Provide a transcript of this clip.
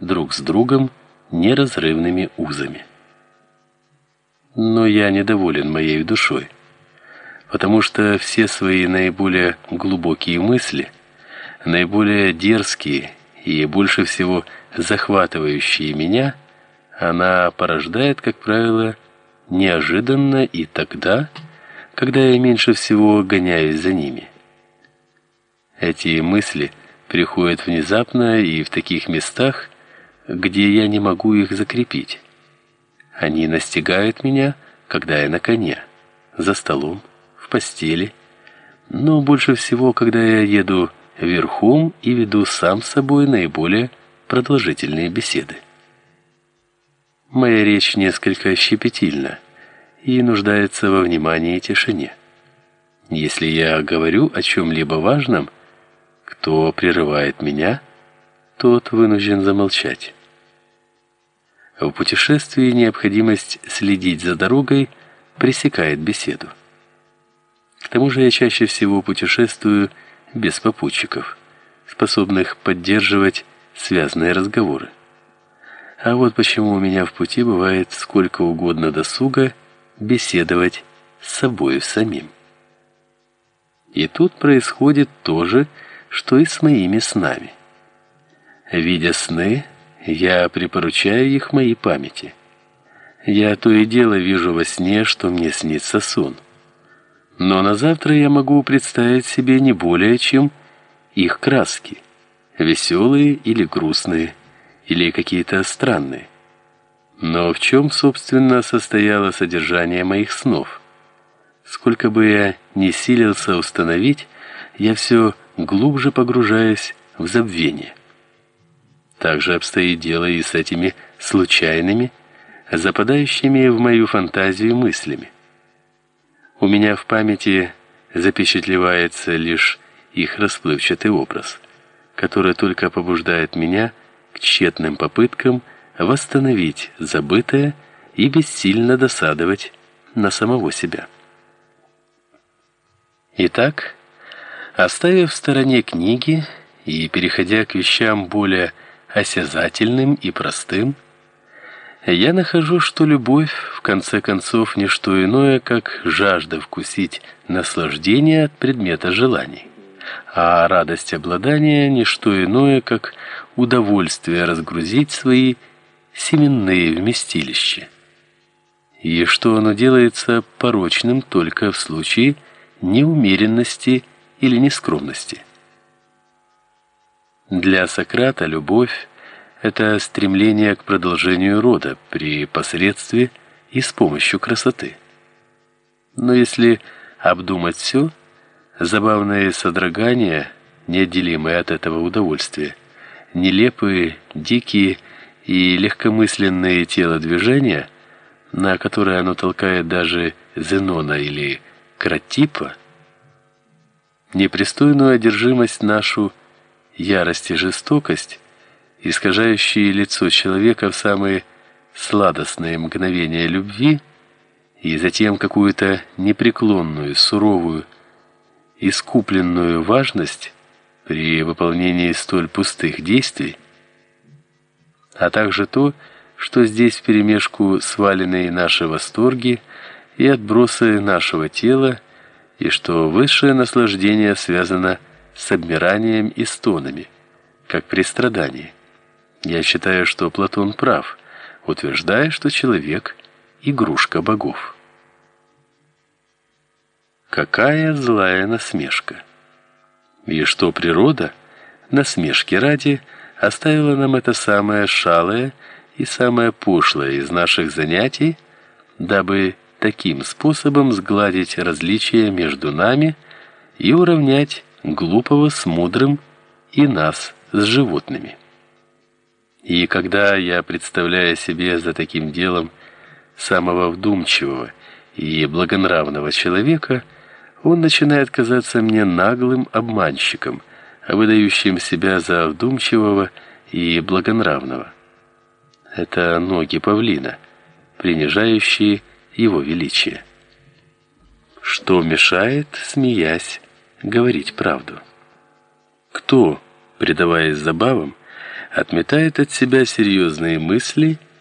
друг с другом неразрывными узами. Но я недоволен моей душой, потому что все свои наиболее глубокие мысли, наиболее дерзкие и больше всего захватывающие меня, она порождает, как правило, неожиданно и тогда, когда я меньше всего гоняюсь за ними. Эти мысли приходят внезапно и в таких местах, где я не могу их закрепить. Они настигают меня, когда я на коне, за столом, в постели, но больше всего, когда я еду верхом и веду сам с собой наиболее продолжительные беседы. Моя речь несколько щепетильна и нуждается во внимании и тишине. Если я говорю о чем либо важном, кто прерывает меня, тот вынужден замолчать. В путешествии необходимость следить за дорогой пресекает беседу. К тому же я чаще всего путешествую без попутчиков, способных поддерживать связные разговоры. А вот почему у меня в пути бывает сколько угодно досуга беседовать с собой самим. И тут происходит то же, что и с моими снами. Видя сны, я припоручаю их моей памяти. Я то и дело вижу во сне, что мне снится сон. Но на завтра я могу представить себе не более чем их краски, веселые или грустные, или какие-то странные. Но в чем, собственно, состояло содержание моих снов? Сколько бы я ни силился установить, я все глубже погружаюсь в забвение. Так же обстоит дело и с этими случайными, западающими в мою фантазию мыслями. У меня в памяти запечатлевается лишь их расплывчатый образ, который только побуждает меня к тщетным попыткам восстановить забытое и бессильно досадовать на самого себя. Итак, оставив в стороне книги и переходя к вещам более осязательным и простым, я нахожу, что любовь в конце концов не что иное, как жажда вкусить наслаждение от предмета желаний, а радость обладания не что иное, как удовольствие разгрузить свои семенные вместилища. И что оно делается порочным только в случае неумеренности или нескромности. Для Сократа любовь это стремление к продолжению рода при посредстве и с помощью красоты. Но если обдумать все, забавные содрогания, неотделимые от этого удовольствия, нелепые, дикие и легкомысленные телодвижения, на которые оно толкает даже Зенона или Кратипа, непристойную одержимость нашу ярость и жестокость, искажающие лицо человека в самые сладостные мгновения любви, и затем какую-то непреклонную, суровую, искупленную важность при выполнении столь пустых действий, а также то, что здесь вперемешку сваленные наши восторги и отбросы нашего тела, и что высшее наслаждение связано с обмиранием и стонами, как при страдании. Я считаю, что Платон прав, утверждая, что человек игрушка богов. Какая злая насмешка. И что природа насмешки ради оставила нам это самое шалое и самое пошлое из наших занятий, дабы таким способом сгладить различия между нами и уравнять глупого с мудрым и нас с животными. И когда я представляю себе за таким делом самого вдумчивого и благонравного человека, он начинает казаться мне наглым обманщиком, выдающим себя за вдумчивого и благонравного. Это ноги павлина, принижающие его величие. Что мешает, смеясь, говорить правду. Кто, предаваясь забавам, отметает от себя серьезные мысли